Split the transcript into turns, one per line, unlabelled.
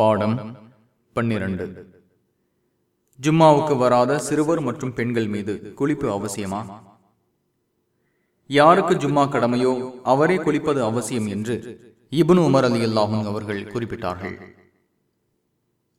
பாடம் பன்னிரண்டு. ஜும்மாவுக்கு வராத சிறுவர் மற்றும் பெண்கள் மீது குளிப்பு அவசியமா? யாருக்கு ஜும்மா கடமையோ அவரே குளிப்பது அவசியம் என்று இபுன் உமர் அலி அல்லாஹும் அவர்கள் குறிப்பிட்டார்கள்.